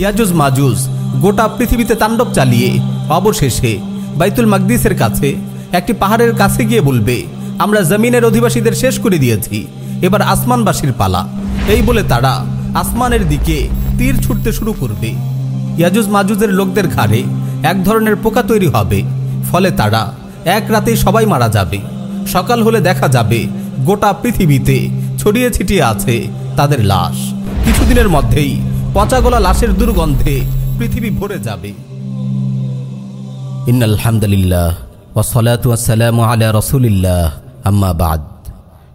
ইয়াজুজ মাজুজ, গোটা পৃথিবীতে তাণ্ডব চালিয়ে, অবশেষে বাইতুল মাকদিসের কাছে, একটি পাহাড়ের কাছে গিয়ে বলবে, আমরা জমিনের অধিবাসীদের শেষ করে দিয়েছি, এবার আসমানবাসীর পালা। এই বলে তারা আসমানের দিকে তীর ছুটতে শুরু করবে। ইয়াজুজ মাজুজের লোকদের ঘাড়ে এক ধরনের পোকা তৈরি হবে, ফলে তারা এক রাতেই সবাই মারা যাবে। সকাল হলে দেখা যাবে, গোটা পৃথিবীতে ছড়িয়ে ছিটিয়ে আছে তাদের লাশ। কিছুদিনের মধ্যেই পচাগোলা লাশের দুর্গন্ধে পৃথিবী ভরে যাবে। আম্মা বাদ।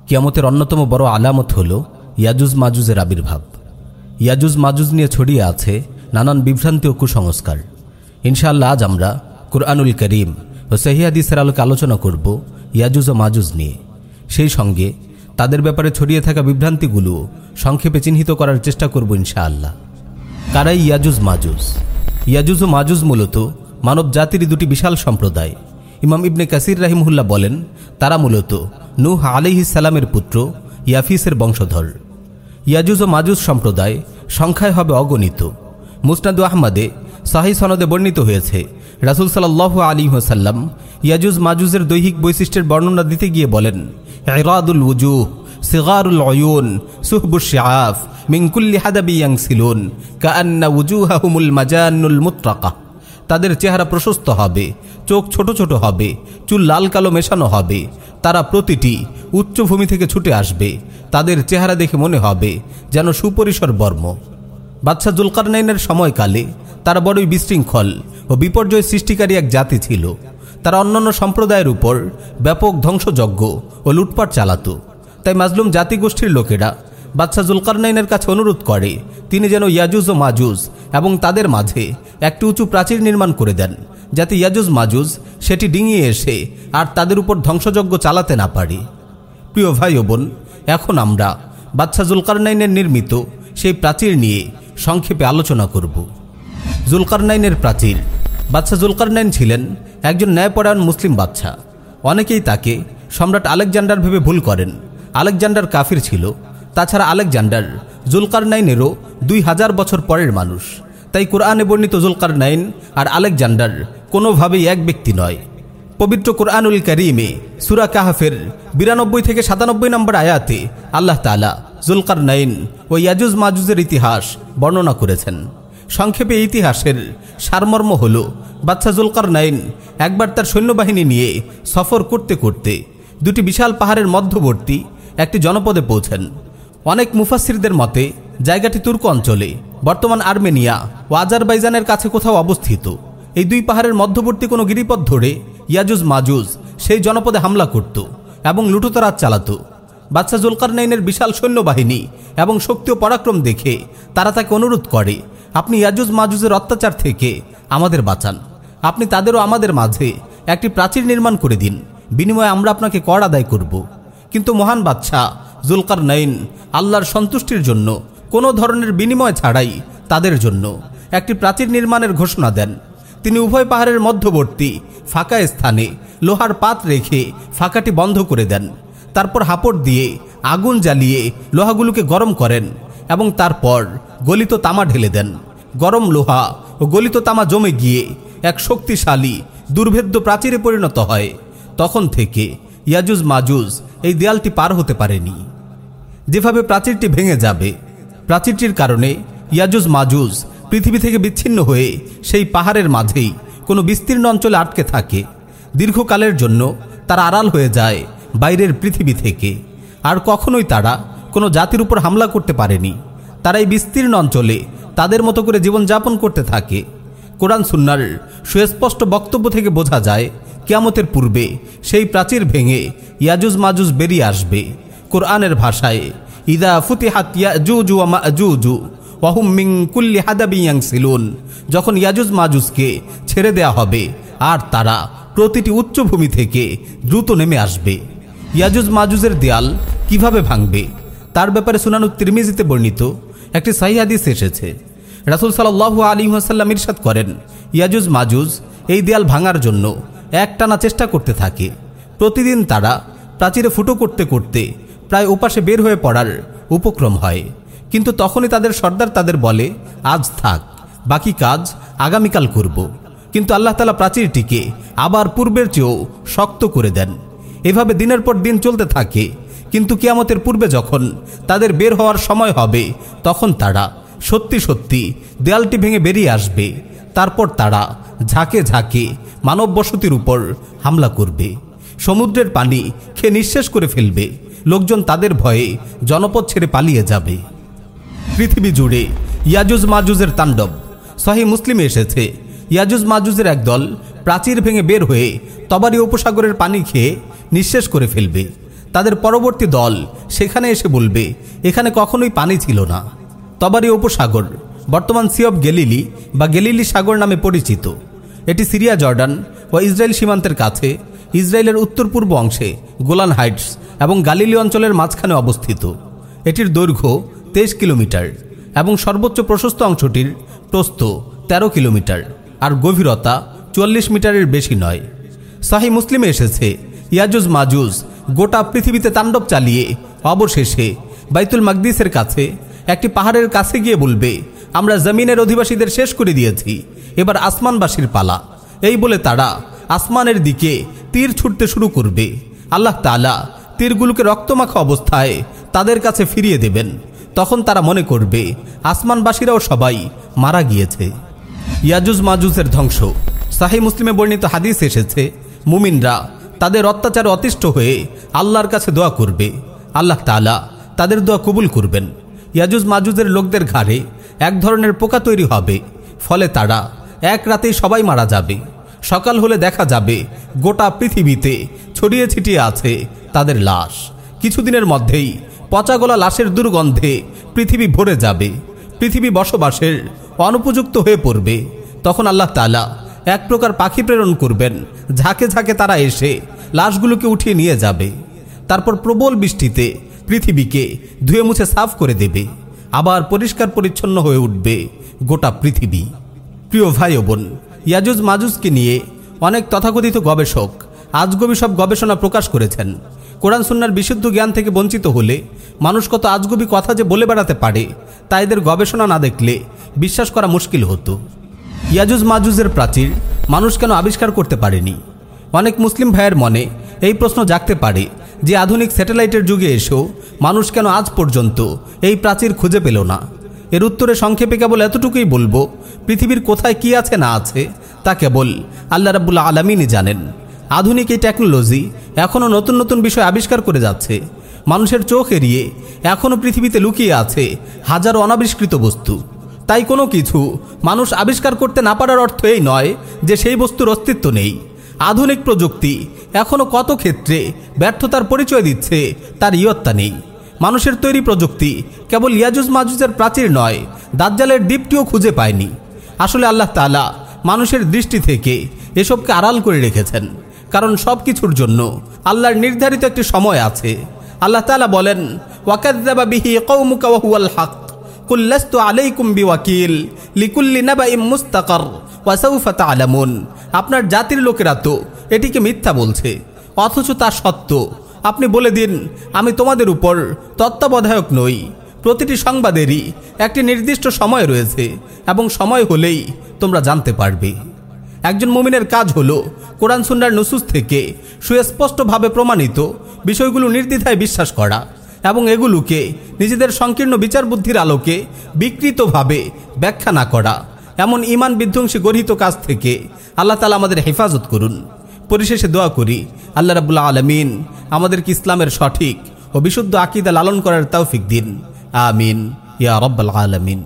কিয়ামতের অন্যতম বড় আলামত হল ইয়াজুজ মাজুজের আবির্ভাব। ইয়াজুজ মাজুজ নিয়ে ছড়িয়ে আছে নানান বিভ্রান্তি ও কুসংস্কার। ইনশাআল্লাহ আজ আমরা কুরআনুল করিম ও সহিয়াদিসের আলোকে আলোচনা করব ইয়াজুজ ও মাজুজ নিয়ে। সেই সঙ্গে তাদের ব্যাপারে ছড়িয়ে থাকা বিভ্রান্তিগুলো সংক্ষেপে চিহ্নিত করার চেষ্টা করব ইনশাআল্লাহ। কারাই ইয়াজুজ মাজুজ। ইয়াজুজ ও মাজুজ মূলত মানব জাতির দুটি বিশাল সম্প্রদায়। ইমাম ইবনে কাসির রাহিমহুল্লাহ বলেন, তারা মূলত নূহ সালামের পুত্র ইয়াফিসের বংশধর। ইয়াজুজ ও মাজুজ সম্প্রদায় সংখ্যায় হবে অগণিত। মুসনাদু আহমদে সাহি সনদে বর্ণিত হয়েছে, রাসুল সাল্লাহ আলী ওসাল্লাম ইয়াজুজ মাজুজের দৈহিক বৈশিষ্ট্যের বর্ণনা দিতে গিয়ে বলেন এরাদুল উজুহ মাজানুল তাদের চেহারা প্রশস্ত হবে, চোখ ছোট ছোট হবে, চুল লাল কালো মেশানো হবে। তারা প্রতিটি উচ্চভূমি থেকে ছুটে আসবে। তাদের চেহারা দেখে মনে হবে যেন সুপরিসর বর্ম। বাদশাহ জুলকারনাইনের সময়কালে তারা বড়ই বিশৃঙ্খল ও বিপর্যয় সৃষ্টিকারী এক জাতি ছিল। তারা অন্যান্য সম্প্রদায়ের উপর ব্যাপক ধ্বংসযজ্ঞ ও লুটপাট চালাত। তাই মাজলুম জাতিগোষ্ঠীর লোকেরা বাদশাহ জুলকারনাইনের কাছে অনুরোধ করে, তিনি যেন ইয়াজুজ ও মাজুজ এবং তাদের মাঝে একটি উঁচু প্রাচীর নির্মাণ করে দেন, যাতে ইয়াজুজ মাজুজ সেটি ডিঙিয়ে এসে আর তাদের উপর ধ্বংসযজ্ঞ চালাতে না পারে। প্রিয় ভাই ও বোন, এখন আমরা বাদশাহ জুলকারনাইনের নির্মিত সেই প্রাচীর নিয়ে সংক্ষেপে আলোচনা করব। জুলকারনাইনের প্রাচীর, বাদশাহ জুলকারনাইন ছিলেন একজন ন্যায়পরায়ণ মুসলিম বাদশাহ। অনেকেই তাকে সম্রাট আলেকজান্ডার ভেবে ভুল করেন। আলেকজান্ডার কাফির ছিল, তাছাড়া আলেকজান্ডার জুলকারনাইনেরও দুই হাজার বছর পরের মানুষ। তাই কোরআনে বর্ণিত জুলকার নাইন আর আলেকজান্ডার কোনোভাবেই এক ব্যক্তি নয়। পবিত্র কোরআনুল করিমে সুরা কাহাফের বিরানব্বই থেকে সাতানব্বই নম্বর আয়াতে আল্লাহ তালা জুলকার নাইন ও ইয়াজুজ মাজুজের ইতিহাস বর্ণনা করেছেন। সংক্ষেপে ইতিহাসের সারমর্ম হল বাচ্চা জুলকার নাইন একবার তার সৈন্যবাহিনী নিয়ে সফর করতে করতে দুটি বিশাল পাহাড়ের মধ্যবর্তী একটি জনপদে পৌঁছেন। অনেক মুফাসিরদের মতে, জায়গাটি তুর্ক অঞ্চলে, বর্তমান আর্মেনিয়া ও আজারবাইজানের কাছে কোথাও অবস্থিত। এই দুই পাহাড়ের মধ্যবর্তী কোনো গিরিপথ ধরে ইয়াজুজ মাজুজ সেই জনপদে হামলা করত এবং লুটোতরাজ চালাত। বাচ্চা জুলকারনাইনের বিশাল সৈন্যবাহিনী এবং শক্তি ও পরাক্রম দেখে তারা তাকে অনুরোধ করে, আপনি ইয়াজুজ মাজুজের অত্যাচার থেকে আমাদের বাঁচান। আপনি তাদেরও আমাদের মাঝে একটি প্রাচীর নির্মাণ করে দিন। বিনিময়ে আমরা আপনাকে কর আদায় করব। কিন্তু মহান বাদশাহ জুলকার নাইন আল্লাহর সন্তুষ্টির জন্য কোনো ধরনের বিনিময় ছাড়াই তাদের জন্য একটি প্রাচীর নির্মাণের ঘোষণা দেন। তিনি উভয় পাহাড়ের মধ্যবর্তী ফাঁকা স্থানে লোহার পাত রেখে ফাঁকাটি বন্ধ করে দেন। তারপর হাপড় দিয়ে আগুন জ্বালিয়ে লোহাগুলোকে গরম করেন এবং তারপর গলিত তামা ঢেলে দেন। গরম লোহা ও গলিত তামা জমে গিয়ে এক শক্তিশালী দুর্ভেদ্য প্রাচীরে পরিণত হয়। তখন থেকে ইয়াজুজ মাজুজ এই দেয়ালটি পার হতে পারেনি। যেভাবে প্রাচীরটি ভেঙে যাবে, প্রাচীরটির কারণে ইয়াজুজ মাজুজ পৃথিবী থেকে বিচ্ছিন্ন হয়ে সেই পাহাড়ের মাঝেই কোনো বিস্তীর্ণ অঞ্চলে আটকে থাকে। দীর্ঘকালের জন্য তারা আড়াল হয়ে যায় বাইরের পৃথিবী থেকে। আর কখনোই তারা কোনো জাতির উপর হামলা করতে পারেনি। তারা এই বিস্তীর্ণ অঞ্চলে তাদের মতো করে জীবনযাপন করতে থাকে। কোরআন সুন্নার সুস্পষ্ট বক্তব্য থেকে বোঝা যায় কেয়ামতের পূর্বে সেই প্রাচীর ভেঙে ইয়াজুজ মাজুজ বেরিয়ে আসবে। কোরআনের ভাষায়, ইদা ফুতিহাত ইয়াজুজু ওয়া মিং কুল্লি হাদাবিয়াং সিলুন যখন ইয়াজুজ মাজুজকে ছেড়ে দেয়া হবে, আর তারা প্রতিটি উচ্চভূমি থেকে দ্রুত নেমে আসবে। ইয়াজুজ মাজুজের দেয়াল কীভাবে ভাঙবে, তার ব্যাপারে সুনানু তিরমিজিতে বর্ণিত একটি সাহি হাদিস এসেছে। রাসুল সাল্লাহ আলী হাসাল্লাম ইরশাদ করেন, ইয়াজুজ মাজুজ, এই দেয়াল ভাঙার জন্য একটানা চেষ্টা করতে থাকে। প্রতিদিন তারা প্রাচীরে ফুটো করতে করতে প্রায় ওপাশে বের হয়ে পড়ার উপক্রম হয়। কিন্তু তখনই তাদের সর্দার তাদের বলে, আজ থাক, বাকি কাজ আগামীকাল করব। কিন্তু আল্লাহ তালা প্রাচীরটিকে আবার পূর্বের চেয়েও শক্ত করে দেন। এভাবে দিনের পর দিন চলতে থাকে, কিন্তু কিয়ামতের পূর্বে যখন তাদের বের হওয়ার সময় হবে, তখন তারা সত্যি সত্যি দেয়ালটি ভেঙে বেরিয়ে আসবে। তারপর তারা ঝাঁকে ঝাঁকে মানব বসতির উপর হামলা করবে। সমুদ্রের পানি খেয়ে নিঃশেষ করে ফেলবে। লোকজন তাদের ভয়ে জনপদ ছেড়ে পালিয়ে যাবে। পৃথিবী জুড়ে ইয়াজুজ মাজুজের তাণ্ডব। সহি মুসলিমে এসেছে, ইয়াজুজ মাজুজের একদল প্রাচীর ভেঙে বের হয়ে তবারি উপসাগরের পানি খেয়ে নিঃশেষ করে ফেলবে। তাদের পরবর্তী দল সেখানে এসে বলবে, এখানে কখনোই পানি ছিল না। তবারি উপসাগর বর্তমান সি অফ গেলিলি বা গেলিলি সাগর নামে পরিচিত। এটি সিরিয়া, জর্ডান ও ইসরায়েল সীমান্তের কাছে, ইসরায়েলের উত্তর পূর্ব অংশে গোলান হাইটস এবং গালিলি অঞ্চলের মাঝখানে অবস্থিত। এটির দৈর্ঘ্য তেইশ কিলোমিটার এবং সর্বোচ্চ প্রশস্ত অংশটির প্রস্থ ১৩ কিলোমিটার আর গভীরতা চুয়াল্লিশ মিটারের বেশি নয়। সাহি মুসলিমে এসেছে ইয়াজুজ মাজুজ গোটা পৃথিবীতে তাণ্ডব চালিয়ে, অবশেষে বাইতুল মাকদিসের কাছে একটি পাহাড়ের কাছে গিয়ে বলবে আমরা জমিনের অধিবাসীদের শেষ করে দিয়েছি। এবার আসমানবাসীর পালা। এই বলে তারা আসমানের দিকে তীর ছুটতে শুরু করবে। আল্লাহ তালা তীরগুলোকে রক্তমাখা অবস্থায় তাদের কাছে ফিরিয়ে দেবেন। তখন তারা মনে করবে, আসমানবাসীরাও সবাই মারা গিয়েছে। ইয়াজুজ মাজুজের ধ্বংস। সাহি মুসলিমে বর্ণিত হাদিস এসেছে, মুমিনরা তাদের অত্যাচারে অতিষ্ঠ হয়ে আল্লাহর কাছে দোয়া করবে। আল্লাহ তালা তাদের দোয়া কবুল করবেন। ইয়াজুজ মাজুজের লোকদের ঘাড়ে এক ধরনের পোকা তৈরি হবে। ফলে তারা এক রাতেই সবাই মারা যাবে। সকাল হলে দেখা যাবে, গোটা পৃথিবীতে ছড়িয়ে ছিটিয়ে আছে তাদের লাশ। কিছুদিনের মধ্যেই পচাগলা লাশের দুর্গন্ধে পৃথিবী ভরে যাবে। পৃথিবী বসবাসের অনুপযুক্ত হয়ে পড়বে। তখন আল্লাহ তালা এক প্রকার পাখি প্রেরণ করবেন। ঝাঁকে ঝাঁকে তারা এসে লাশগুলোকে উঠিয়ে নিয়ে যাবে। তারপর প্রবল বৃষ্টিতে পৃথিবীকে ধুয়ে মুছে সাফ করে দেবে। আবার পরিষ্কার পরিচ্ছন্ন হয়ে উঠবে গোটা পৃথিবী। প্রিয় ভাই বোন, ইয়াজুজ মাজুজকে নিয়ে অনেক তথাকথিত গবেষক আজগবি সব গবেষণা প্রকাশ করেছেন। কোরআন সুন্নার বিশুদ্ধ জ্ঞান থেকে বঞ্চিত হলে মানুষ কত আজগবি কথা যে বলে বেড়াতে পারে, তা এদের গবেষণা না দেখলে বিশ্বাস করা মুশকিল হতো। ইয়াজুজ মাজুজের প্রাচীর মানুষ কেন আবিষ্কার করতে পারেনি? অনেক মুসলিম ভাইয়ের মনে এই প্রশ্ন জাগতে পারে যে আধুনিক স্যাটেলাইটের যুগে এসেও মানুষ কেন আজ পর্যন্ত এই প্রাচীর খুঁজে পেল না? এর উত্তরে সংক্ষেপে কেবল এতটুকুই বলব, পৃথিবীর কোথায় কি আছে না আছে, তা কেবল আল্লাহ রাবুল্লাহ আলমিনই জানেন। আধুনিক এই টেকনোলজি এখনও নতুন নতুন বিষয় আবিষ্কার করে যাচ্ছে। মানুষের চোখ এড়িয়ে এখনও পৃথিবীতে লুকিয়ে আছে হাজারো অনাবিষ্কৃত বস্তু। তাই কোনো কিছু মানুষ আবিষ্কার করতে না পারার অর্থ এই নয় যে সেই বস্তুর অস্তিত্ব নেই। আধুনিক প্রযুক্তি এখনও কত ক্ষেত্রে ব্যর্থতার পরিচয় দিচ্ছে তার ইয়ত্তা নেই। মানুষের তৈরি প্রযুক্তি কেবল ইয়াজুজ মাজুজের প্রাচীর নয়, দাজ্জালের দ্বীপটিও খুঁজে পায়নি। আসলে আল্লাহ তালা মানুষের দৃষ্টি থেকে এসবকে আড়াল করে রেখেছেন, কারণ সব কিছুর জন্য আল্লাহর নির্ধারিত একটি সময় আছে। আল্লাহ তালা বলেন ওয়াকাদ্দাবা বিহি কৌমুকা ওয়াহুয়াল হক কুল্লাস্তু আলাইকুম বিওয়াকিল লিকুল্লি নাবাইম মুস্তাকার। ওয়াসাউফা তালামুন আপনার জাতির লোকেরা তো এটিকে মিথ্যা বলছে, অথচ তা সত্য। আপনি বলে দিন, আমি তোমাদের উপর তত্ত্বাবধায়ক নই। প্রতিটি সংবাদেরই একটি নির্দিষ্ট সময় রয়েছে, এবং সময় হলেই তোমরা জানতে পারবে। একজন মুমিনের কাজ হল কোরআন সুন্নার নুসুস থেকে সুস্পষ্টভাবে প্রমাণিত বিষয়গুলো নির্দ্বিধায় বিশ্বাস করা, এবং এগুলোকে নিজেদের সংকীর্ণ বিচার বুদ্ধির আলোকে বিকৃতভাবে ব্যাখ্যা না করা এমন ইমান বিধ্বংসী গর্হিত কাজ থেকে আল্লাহ তালা আমাদের হেফাজত করুন। পরিশেষে দোয়া করি, আল্লাহ রাবুল্লাহ আলমিন আমাদেরকে ইসলামের সঠিক ও বিশুদ্ধ আকিদা লালন করার তৌফিক দিন। আমিন। ইয়া রব্বাল আলমিন।